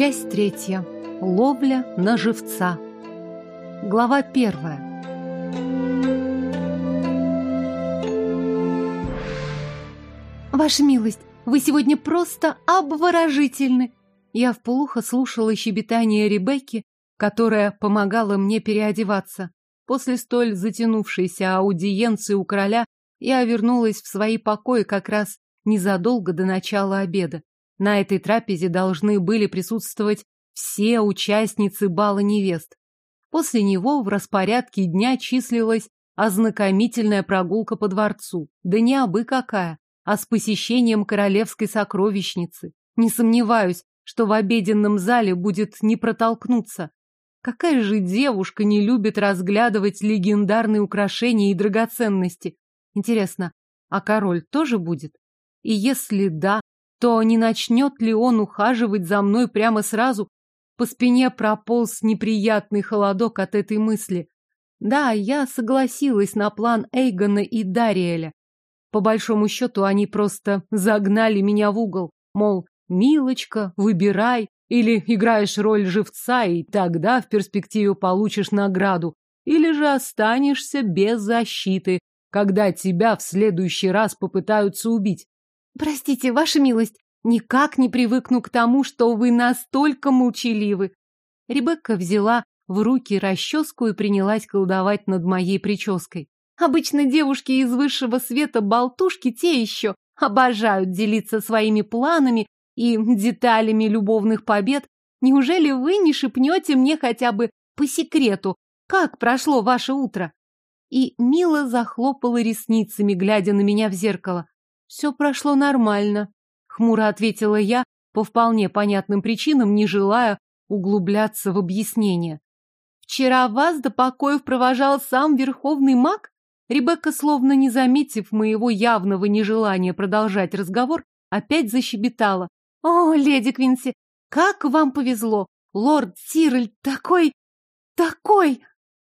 Часть третья. Ловля на живца. Глава первая. Ваша милость, вы сегодня просто обворожительны. Я вполуха слушала щебетание Ребекки, которая помогала мне переодеваться. После столь затянувшейся аудиенции у короля я вернулась в свои покои как раз незадолго до начала обеда. На этой трапезе должны были присутствовать все участницы бала невест. После него в распорядке дня числилась ознакомительная прогулка по дворцу. Да не абы какая, а с посещением королевской сокровищницы. Не сомневаюсь, что в обеденном зале будет не протолкнуться. Какая же девушка не любит разглядывать легендарные украшения и драгоценности? Интересно, а король тоже будет? И если да, то не начнет ли он ухаживать за мной прямо сразу? По спине прополз неприятный холодок от этой мысли. Да, я согласилась на план Эйгона и Дариэля. По большому счету, они просто загнали меня в угол. Мол, милочка, выбирай, или играешь роль живца, и тогда в перспективе получишь награду, или же останешься без защиты, когда тебя в следующий раз попытаются убить. «Простите, ваша милость, никак не привыкну к тому, что вы настолько мучиливы. Ребекка взяла в руки расческу и принялась колдовать над моей прической. «Обычно девушки из высшего света болтушки те еще обожают делиться своими планами и деталями любовных побед. Неужели вы не шепнете мне хотя бы по секрету, как прошло ваше утро?» И мило захлопала ресницами, глядя на меня в зеркало. «Все прошло нормально», — хмуро ответила я, по вполне понятным причинам не желая углубляться в объяснение. «Вчера вас до покоев провожал сам верховный маг?» Ребекка, словно не заметив моего явного нежелания продолжать разговор, опять защебетала. «О, леди Квинси, как вам повезло! Лорд Тирль такой... такой!»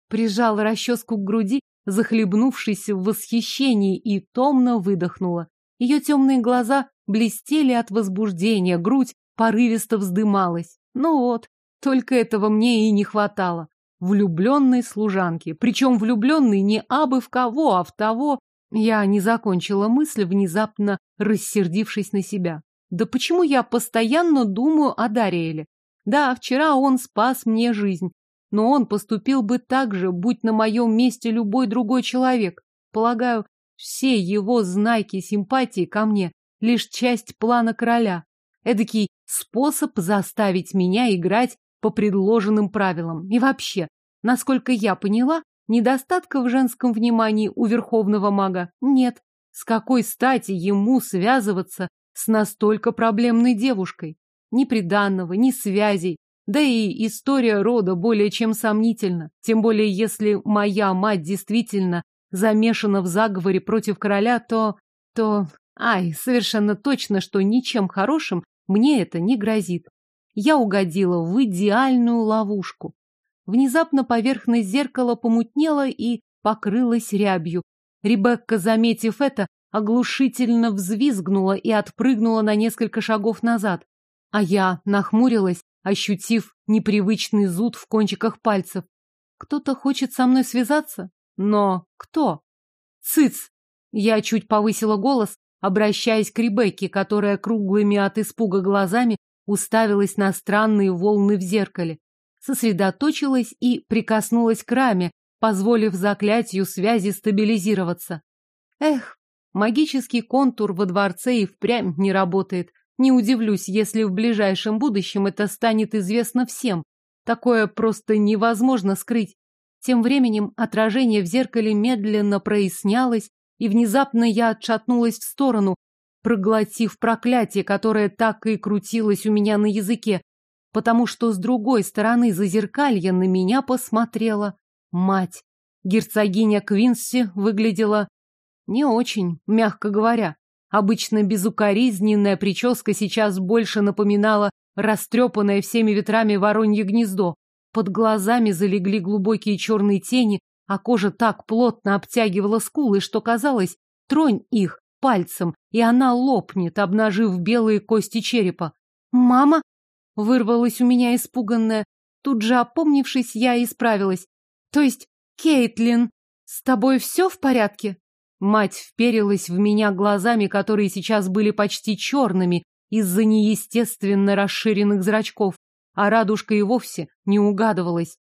Прижала расческу к груди, захлебнувшись в восхищении, и томно выдохнула. Ее темные глаза блестели от возбуждения, грудь порывисто вздымалась. Ну вот, только этого мне и не хватало. Влюбленной служанки. Причем влюбленной не абы в кого, а в того. Я не закончила мысль, внезапно рассердившись на себя. Да почему я постоянно думаю о Дариэле? Да, вчера он спас мне жизнь. Но он поступил бы так же, будь на моем месте любой другой человек. Полагаю, все его знаки симпатии ко мне лишь часть плана короля. Эдакий способ заставить меня играть по предложенным правилам. И вообще, насколько я поняла, недостатка в женском внимании у верховного мага нет. С какой стати ему связываться с настолько проблемной девушкой? Ни приданного, ни связей, да и история рода более чем сомнительна, тем более если моя мать действительно замешана в заговоре против короля, то... то... Ай, совершенно точно, что ничем хорошим мне это не грозит. Я угодила в идеальную ловушку. Внезапно поверхность зеркала помутнела и покрылась рябью. Ребекка, заметив это, оглушительно взвизгнула и отпрыгнула на несколько шагов назад. А я нахмурилась, ощутив непривычный зуд в кончиках пальцев. Кто-то хочет со мной связаться? Но кто? Цыц! Я чуть повысила голос, обращаясь к Ребекке, которая круглыми от испуга глазами уставилась на странные волны в зеркале. Сосредоточилась и прикоснулась к раме, позволив заклятию связи стабилизироваться. Эх, магический контур во дворце и впрямь не работает. Не удивлюсь, если в ближайшем будущем это станет известно всем. Такое просто невозможно скрыть. Тем временем отражение в зеркале медленно прояснялось, и внезапно я отшатнулась в сторону, проглотив проклятие, которое так и крутилось у меня на языке, потому что с другой стороны зазеркалья на меня посмотрела мать. Герцогиня Квинси выглядела не очень, мягко говоря. Обычно безукоризненная прическа сейчас больше напоминала растрепанное всеми ветрами воронье гнездо, под глазами залегли глубокие черные тени, а кожа так плотно обтягивала скулы, что казалось, тронь их пальцем, и она лопнет, обнажив белые кости черепа. «Мама!» — вырвалась у меня испуганная. Тут же, опомнившись, я исправилась. «То есть, Кейтлин, с тобой все в порядке?» Мать вперилась в меня глазами, которые сейчас были почти черными из-за неестественно расширенных зрачков а радужка и вовсе не угадывалась.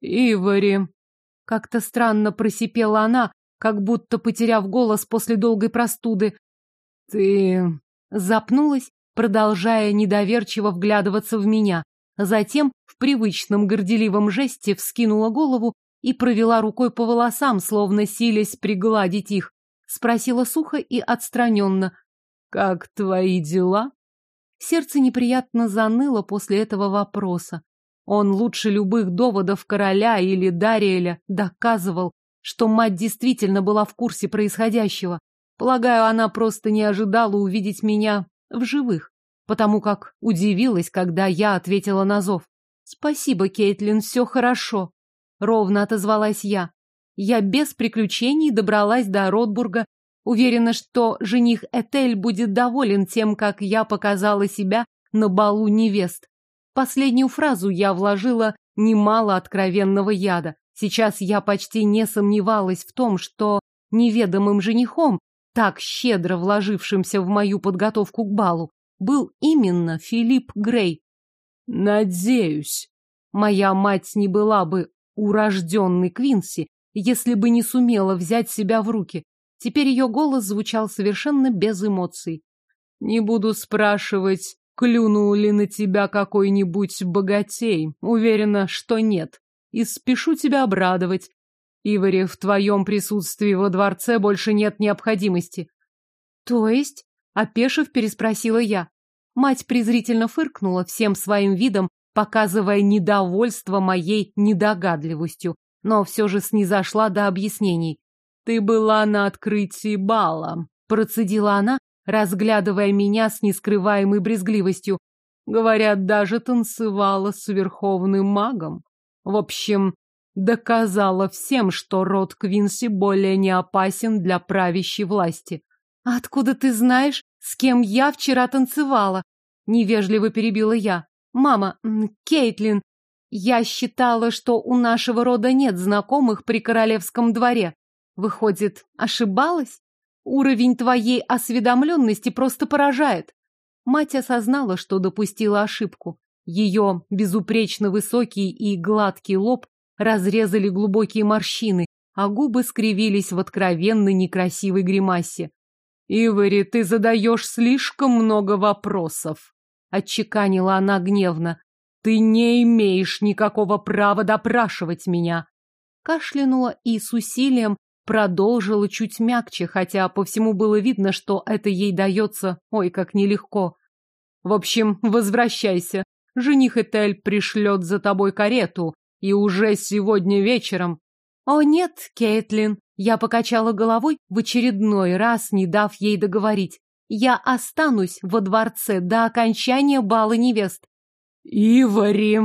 «Ивори!» Как-то странно просипела она, как будто потеряв голос после долгой простуды. «Ты...» Запнулась, продолжая недоверчиво вглядываться в меня. Затем в привычном горделивом жесте вскинула голову и провела рукой по волосам, словно силясь пригладить их. Спросила сухо и отстраненно. «Как твои дела?» Сердце неприятно заныло после этого вопроса. Он лучше любых доводов короля или Дариэля доказывал, что мать действительно была в курсе происходящего. Полагаю, она просто не ожидала увидеть меня в живых, потому как удивилась, когда я ответила на зов. «Спасибо, Кейтлин, все хорошо», — ровно отозвалась я. Я без приключений добралась до Ротбурга уверена, что жених Этель будет доволен тем, как я показала себя на балу невест. Последнюю фразу я вложила немало откровенного яда. Сейчас я почти не сомневалась в том, что неведомым женихом, так щедро вложившимся в мою подготовку к балу, был именно Филипп Грей. «Надеюсь, моя мать не была бы урожденной Квинси, если бы не сумела взять себя в руки. Теперь ее голос звучал совершенно без эмоций. «Не буду спрашивать, клюнул ли на тебя какой-нибудь богатей. Уверена, что нет. И спешу тебя обрадовать. Ивари, в твоем присутствии во дворце больше нет необходимости». «То есть?» — опешив, переспросила я. Мать презрительно фыркнула всем своим видом, показывая недовольство моей недогадливостью, но все же снизошла до объяснений. Ты была на открытии бала, процедила она, разглядывая меня с нескрываемой брезгливостью. Говорят, даже танцевала с верховным магом. В общем, доказала всем, что род Квинси более не опасен для правящей власти. откуда ты знаешь, с кем я вчера танцевала?» — невежливо перебила я. «Мама, Кейтлин, я считала, что у нашего рода нет знакомых при королевском дворе». Выходит, ошибалась? Уровень твоей осведомленности просто поражает. Мать осознала, что допустила ошибку. Ее безупречно высокий и гладкий лоб разрезали глубокие морщины, а губы скривились в откровенно некрасивой гримасе. «Ивари, ты задаешь слишком много вопросов», — отчеканила она гневно. «Ты не имеешь никакого права допрашивать меня», — кашлянула и с усилием продолжила чуть мягче, хотя по всему было видно, что это ей дается, ой, как нелегко. В общем, возвращайся. Жених Этель пришлет за тобой карету, и уже сегодня вечером. О нет, Кейтлин, я покачала головой в очередной раз, не дав ей договорить. Я останусь во дворце до окончания бала невест. Ивари!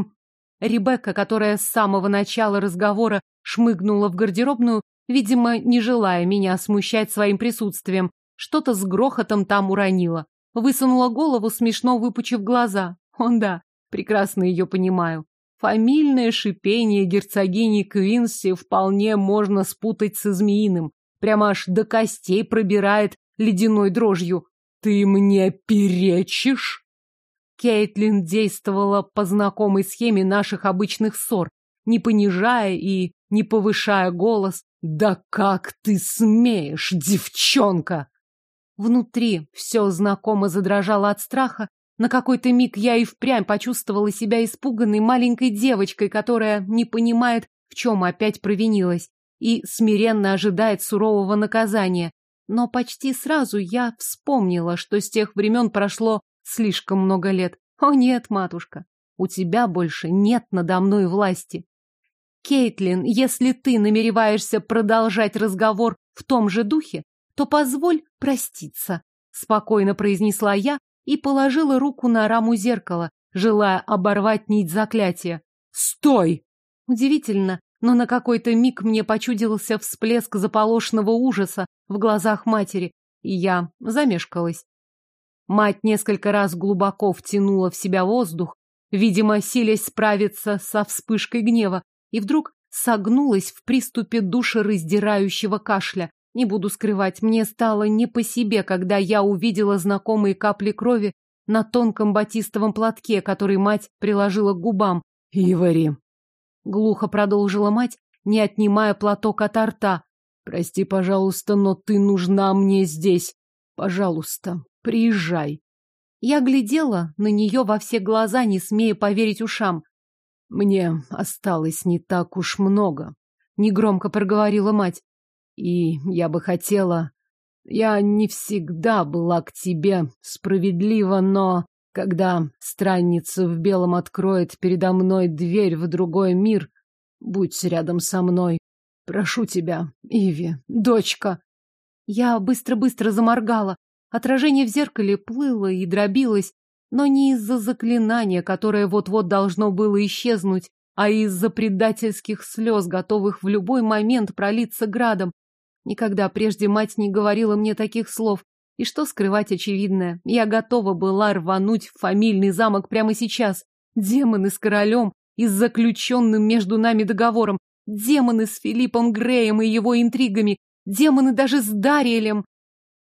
Ребекка, которая с самого начала разговора шмыгнула в гардеробную, видимо, не желая меня смущать своим присутствием. Что-то с грохотом там уронила. Высунула голову, смешно выпучив глаза. Он да, прекрасно ее понимаю. Фамильное шипение герцогини Квинси вполне можно спутать со змеиным. Прямо аж до костей пробирает ледяной дрожью. «Ты мне перечишь?» Кейтлин действовала по знакомой схеме наших обычных ссор, не понижая и не повышая голос, да как ты смеешь, девчонка! Внутри все знакомо задрожало от страха. На какой-то миг я и впрямь почувствовала себя испуганной маленькой девочкой, которая не понимает, в чем опять провинилась, и смиренно ожидает сурового наказания. Но почти сразу я вспомнила, что с тех времен прошло слишком много лет. О нет, матушка, у тебя больше нет надо мной власти. Кейтлин, если ты намереваешься продолжать разговор в том же духе, то позволь проститься, спокойно произнесла я и положила руку на раму зеркала, желая оборвать нить заклятия. Стой! Удивительно, но на какой-то миг мне почудился всплеск заполошного ужаса в глазах матери, и я замешкалась. Мать несколько раз глубоко втянула в себя воздух, видимо, силясь справиться со вспышкой гнева, и вдруг согнулась в приступе душераздирающего кашля. Не буду скрывать, мне стало не по себе, когда я увидела знакомые капли крови на тонком батистовом платке, который мать приложила к губам. «Ивари!» Глухо продолжила мать, не отнимая платок от рта. «Прости, пожалуйста, но ты нужна мне здесь. Пожалуйста, приезжай». Я глядела на нее во все глаза, не смея поверить ушам. Мне осталось не так уж много. Негромко проговорила мать. И я бы хотела... Я не всегда была к тебе справедлива, но... Когда странница в белом откроет передо мной дверь в другой мир, будь рядом со мной. Прошу тебя, Иви, дочка. Я быстро-быстро заморгала. Отражение в зеркале плыло и дробилось, но не из-за заклинания, которое вот-вот должно было исчезнуть, а из-за предательских слез, готовых в любой момент пролиться градом. Никогда прежде мать не говорила мне таких слов. И что скрывать очевидное? Я готова была рвануть в фамильный замок прямо сейчас. Демоны с королем и с заключенным между нами договором. Демоны с Филиппом Греем и его интригами. Демоны даже с Дариэлем.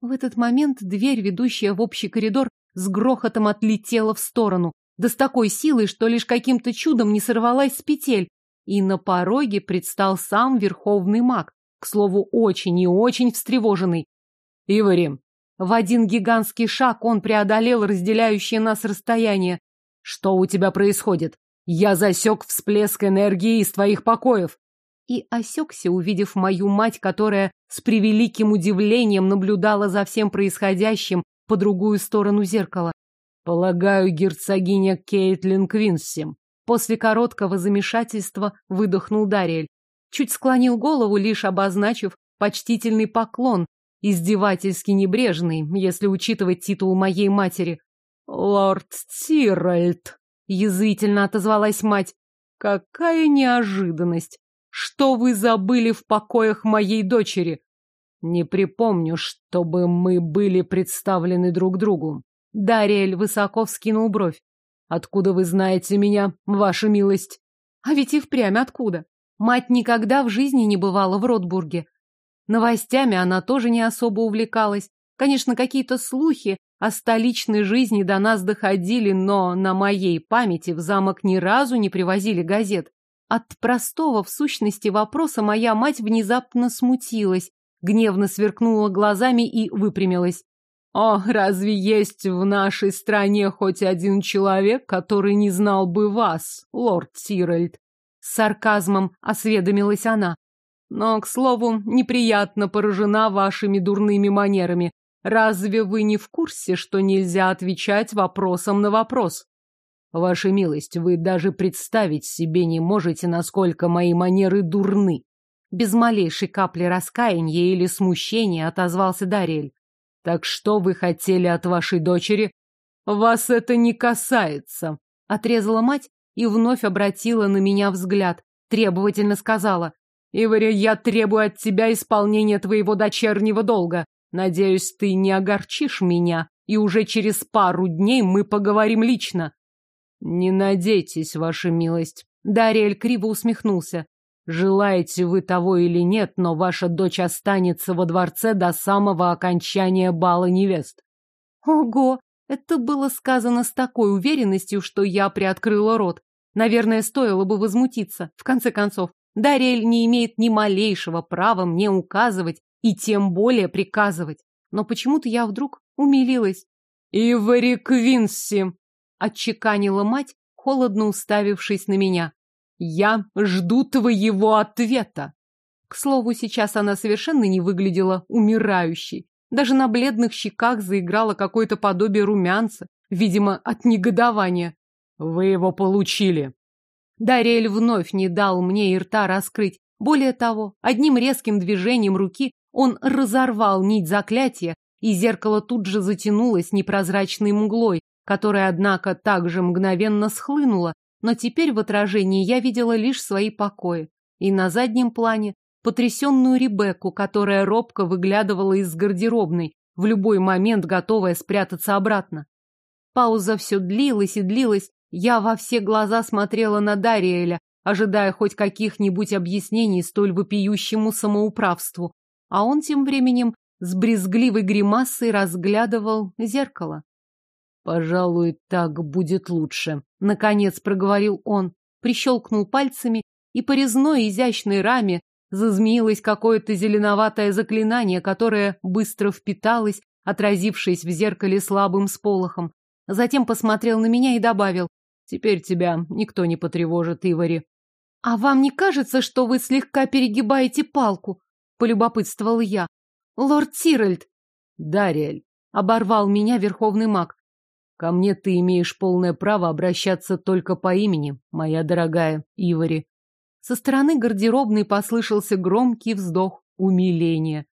В этот момент дверь, ведущая в общий коридор, с грохотом отлетела в сторону, да с такой силой, что лишь каким-то чудом не сорвалась с петель. И на пороге предстал сам верховный маг, к слову, очень и очень встревоженный. «Ивари!» В один гигантский шаг он преодолел разделяющее нас расстояние. «Что у тебя происходит? Я засек всплеск энергии из твоих покоев!» И осекся, увидев мою мать, которая с превеликим удивлением наблюдала за всем происходящим по другую сторону зеркала. «Полагаю, герцогиня Кейтлин Квинсим». После короткого замешательства выдохнул Дариэль. Чуть склонил голову, лишь обозначив почтительный поклон, издевательски небрежный, если учитывать титул моей матери. «Лорд Тиральд», — язвительно отозвалась мать. «Какая неожиданность! Что вы забыли в покоях моей дочери?» Не припомню, чтобы мы были представлены друг другу. Дариэль высоко вскинул бровь. Откуда вы знаете меня, ваша милость? А ведь и впрямь откуда? Мать никогда в жизни не бывала в Ротбурге. Новостями она тоже не особо увлекалась. Конечно, какие-то слухи о столичной жизни до нас доходили, но на моей памяти в замок ни разу не привозили газет. От простого в сущности вопроса моя мать внезапно смутилась гневно сверкнула глазами и выпрямилась. «О, «А разве есть в нашей стране хоть один человек, который не знал бы вас, лорд Сиральд?» С сарказмом осведомилась она. «Но, к слову, неприятно поражена вашими дурными манерами. Разве вы не в курсе, что нельзя отвечать вопросом на вопрос?» «Ваша милость, вы даже представить себе не можете, насколько мои манеры дурны», без малейшей капли раскаяния или смущения отозвался Дарель. «Так что вы хотели от вашей дочери?» «Вас это не касается», — отрезала мать и вновь обратила на меня взгляд, требовательно сказала. «Игорь, я требую от тебя исполнения твоего дочернего долга. Надеюсь, ты не огорчишь меня, и уже через пару дней мы поговорим лично». «Не надейтесь, ваша милость», — Дарель криво усмехнулся. Желаете вы того или нет, но ваша дочь останется во дворце до самого окончания бала невест. Ого, это было сказано с такой уверенностью, что я приоткрыла рот. Наверное, стоило бы возмутиться. В конце концов, Дарель не имеет ни малейшего права мне указывать и тем более приказывать. Но почему-то я вдруг умилилась. «Ивари Квинси!» — отчеканила мать, холодно уставившись на меня. Я жду твоего ответа. К слову, сейчас она совершенно не выглядела умирающей. Даже на бледных щеках заиграло какое-то подобие румянца, видимо, от негодования. Вы его получили. Дарель вновь не дал мне и рта раскрыть. Более того, одним резким движением руки он разорвал нить заклятия, и зеркало тут же затянулось непрозрачной мглой, которая, однако, также мгновенно схлынула, но теперь в отражении я видела лишь свои покои. И на заднем плане потрясенную Ребекку, которая робко выглядывала из гардеробной, в любой момент готовая спрятаться обратно. Пауза все длилась и длилась, я во все глаза смотрела на Дариэля, ожидая хоть каких-нибудь объяснений столь вопиющему самоуправству, а он тем временем с брезгливой гримасой разглядывал зеркало. «Пожалуй, так будет лучше», Наконец проговорил он, прищелкнул пальцами, и по резной изящной раме зазмеилось какое-то зеленоватое заклинание, которое быстро впиталось, отразившись в зеркале слабым сполохом. Затем посмотрел на меня и добавил, «Теперь тебя никто не потревожит, Ивари». «А вам не кажется, что вы слегка перегибаете палку?» — полюбопытствовал я. «Лорд Тиральд!» «Дариэль!» — оборвал меня верховный маг. Ко мне ты имеешь полное право обращаться только по имени, моя дорогая Ивари. Со стороны гардеробной послышался громкий вздох умиления.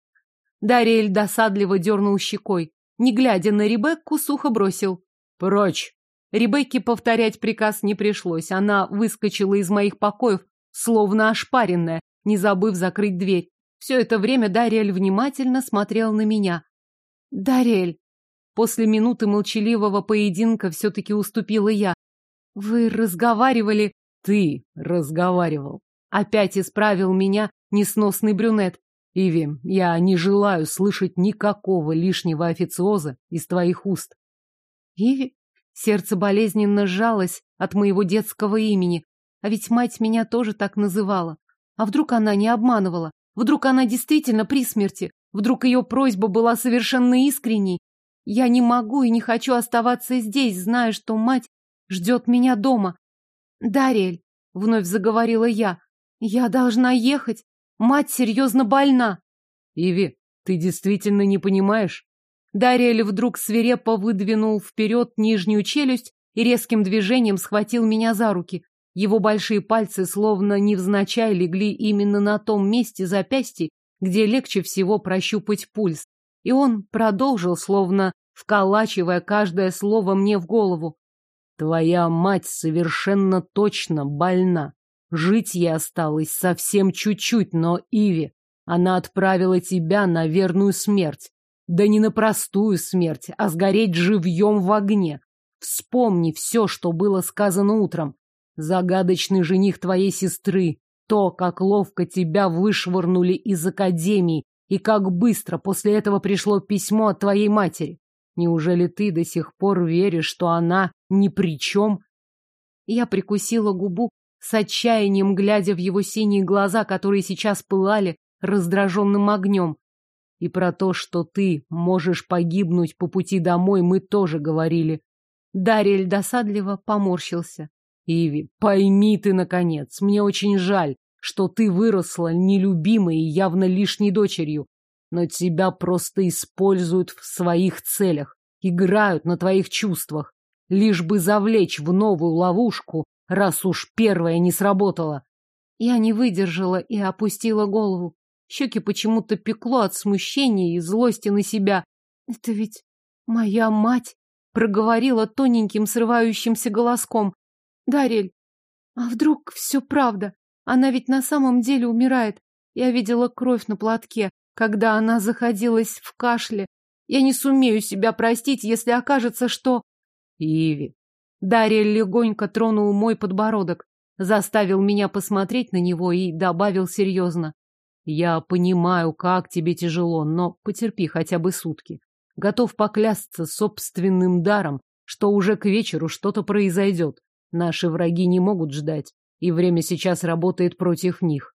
Дариэль досадливо дернул щекой. Не глядя на Ребекку, сухо бросил. «Прочь!» Ребекке повторять приказ не пришлось. Она выскочила из моих покоев, словно ошпаренная, не забыв закрыть дверь. Все это время Дариэль внимательно смотрел на меня. «Дариэль, После минуты молчаливого поединка все-таки уступила я. «Вы разговаривали...» «Ты разговаривал». Опять исправил меня несносный брюнет. «Иви, я не желаю слышать никакого лишнего официоза из твоих уст». «Иви?» Сердце болезненно сжалось от моего детского имени. А ведь мать меня тоже так называла. А вдруг она не обманывала? Вдруг она действительно при смерти? Вдруг ее просьба была совершенно искренней? Я не могу и не хочу оставаться здесь, зная, что мать ждет меня дома. «Дарель», — вновь заговорила я, — «я должна ехать. Мать серьезно больна». «Иви, ты действительно не понимаешь?» Дарель вдруг свирепо выдвинул вперед нижнюю челюсть и резким движением схватил меня за руки. Его большие пальцы словно невзначай легли именно на том месте запястья, где легче всего прощупать пульс. И он продолжил, словно вколачивая каждое слово мне в голову. Твоя мать совершенно точно больна. Жить ей осталось совсем чуть-чуть, но, Иви, она отправила тебя на верную смерть. Да не на простую смерть, а сгореть живьем в огне. Вспомни все, что было сказано утром. Загадочный жених твоей сестры, то, как ловко тебя вышвырнули из академии и как быстро после этого пришло письмо от твоей матери. Неужели ты до сих пор веришь, что она ни при чем? Я прикусила губу с отчаянием, глядя в его синие глаза, которые сейчас пылали раздраженным огнем. И про то, что ты можешь погибнуть по пути домой, мы тоже говорили. Дарьель досадливо поморщился. Иви, пойми ты, наконец, мне очень жаль, что ты выросла нелюбимой и явно лишней дочерью, но тебя просто используют в своих целях, играют на твоих чувствах, лишь бы завлечь в новую ловушку, раз уж первая не сработала. Я не выдержала и опустила голову. Щеки почему-то пекло от смущения и злости на себя. Это ведь моя мать проговорила тоненьким срывающимся голоском. Дарель, а вдруг все правда? Она ведь на самом деле умирает. Я видела кровь на платке, когда она заходилась в кашле. Я не сумею себя простить, если окажется, что... Иви. Дарья легонько тронул мой подбородок, заставил меня посмотреть на него и добавил серьезно. Я понимаю, как тебе тяжело, но потерпи хотя бы сутки. Готов поклясться собственным даром, что уже к вечеру что-то произойдет. Наши враги не могут ждать и время сейчас работает против них.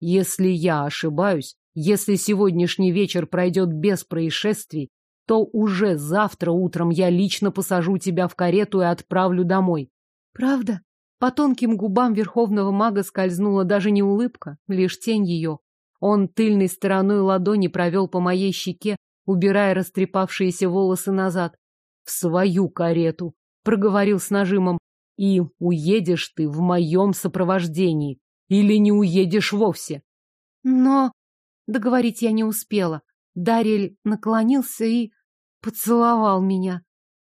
Если я ошибаюсь, если сегодняшний вечер пройдет без происшествий, то уже завтра утром я лично посажу тебя в карету и отправлю домой. Правда? По тонким губам верховного мага скользнула даже не улыбка, лишь тень ее. Он тыльной стороной ладони провел по моей щеке, убирая растрепавшиеся волосы назад. — В свою карету! — проговорил с нажимом. И уедешь ты в моем сопровождении. Или не уедешь вовсе. Но... Договорить я не успела. Дарель наклонился и поцеловал меня.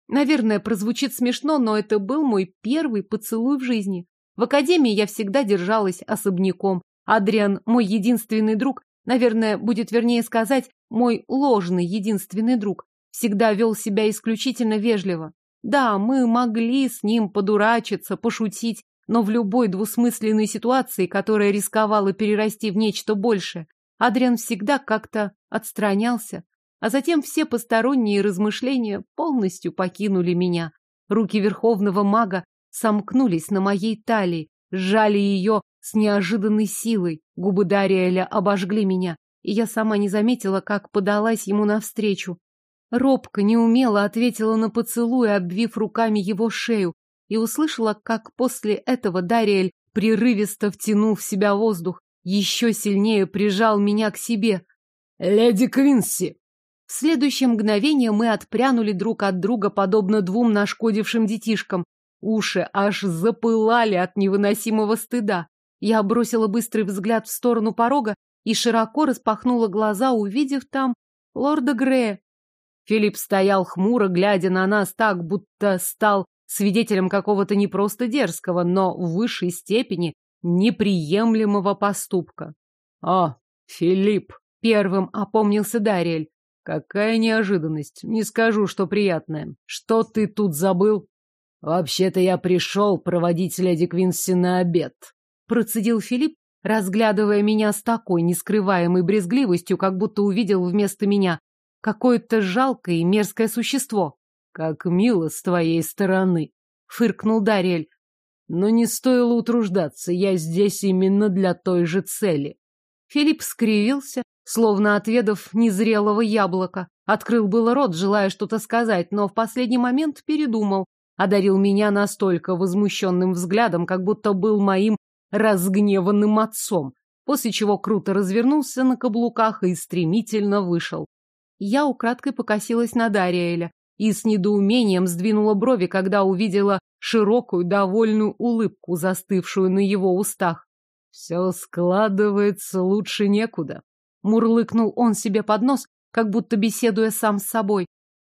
Наверное, прозвучит смешно, но это был мой первый поцелуй в жизни. В академии я всегда держалась особняком. Адриан, мой единственный друг, наверное, будет вернее сказать, мой ложный единственный друг, всегда вел себя исключительно вежливо. Да, мы могли с ним подурачиться, пошутить, но в любой двусмысленной ситуации, которая рисковала перерасти в нечто большее, Адриан всегда как-то отстранялся, а затем все посторонние размышления полностью покинули меня. Руки верховного мага сомкнулись на моей талии, сжали ее с неожиданной силой. Губы Дариэля обожгли меня, и я сама не заметила, как подалась ему навстречу робко, неумело ответила на поцелуй, обвив руками его шею, и услышала, как после этого Дариэль, прерывисто втянув в себя воздух, еще сильнее прижал меня к себе. «Леди Квинси!» В следующее мгновение мы отпрянули друг от друга, подобно двум нашкодившим детишкам. Уши аж запылали от невыносимого стыда. Я бросила быстрый взгляд в сторону порога и широко распахнула глаза, увидев там лорда Грея. Филипп стоял хмуро, глядя на нас так, будто стал свидетелем какого-то не просто дерзкого, но в высшей степени неприемлемого поступка. «А, Филипп!» — первым опомнился Дариэль. «Какая неожиданность! Не скажу, что приятная. Что ты тут забыл?» «Вообще-то я пришел проводить леди Квинси на обед», — процедил Филипп, разглядывая меня с такой нескрываемой брезгливостью, как будто увидел вместо меня какое-то жалкое и мерзкое существо. Как мило с твоей стороны, фыркнул Дарель. Но не стоило утруждаться, я здесь именно для той же цели. Филипп скривился, словно отведав незрелого яблока. Открыл было рот, желая что-то сказать, но в последний момент передумал. Одарил меня настолько возмущенным взглядом, как будто был моим разгневанным отцом, после чего круто развернулся на каблуках и стремительно вышел. Я украдкой покосилась на Дариэля и с недоумением сдвинула брови, когда увидела широкую, довольную улыбку, застывшую на его устах. «Все складывается лучше некуда», — мурлыкнул он себе под нос, как будто беседуя сам с собой.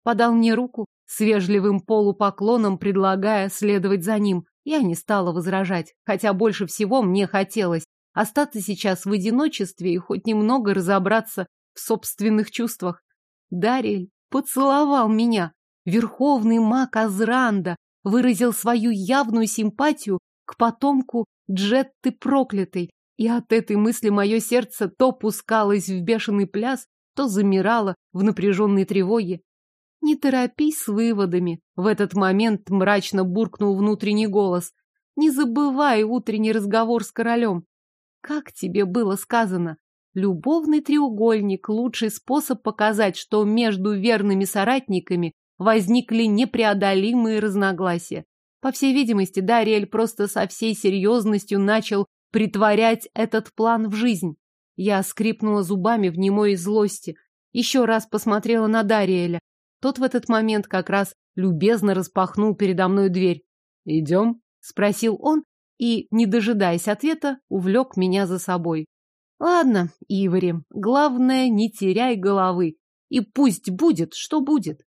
Подал мне руку, с вежливым полупоклоном предлагая следовать за ним. Я не стала возражать, хотя больше всего мне хотелось остаться сейчас в одиночестве и хоть немного разобраться в собственных чувствах. Дариэль поцеловал меня. Верховный маг Азранда выразил свою явную симпатию к потомку Джетты проклятой, и от этой мысли мое сердце то пускалось в бешеный пляс, то замирало в напряженной тревоге. «Не торопись с выводами», — в этот момент мрачно буркнул внутренний голос. «Не забывай утренний разговор с королем. Как тебе было сказано, Любовный треугольник – лучший способ показать, что между верными соратниками возникли непреодолимые разногласия. По всей видимости, Дариэль просто со всей серьезностью начал притворять этот план в жизнь. Я скрипнула зубами в немой злости. Еще раз посмотрела на Дариэля. Тот в этот момент как раз любезно распахнул передо мной дверь. «Идем?» – спросил он и, не дожидаясь ответа, увлек меня за собой. Ладно, Ивари, главное, не теряй головы. И пусть будет, что будет.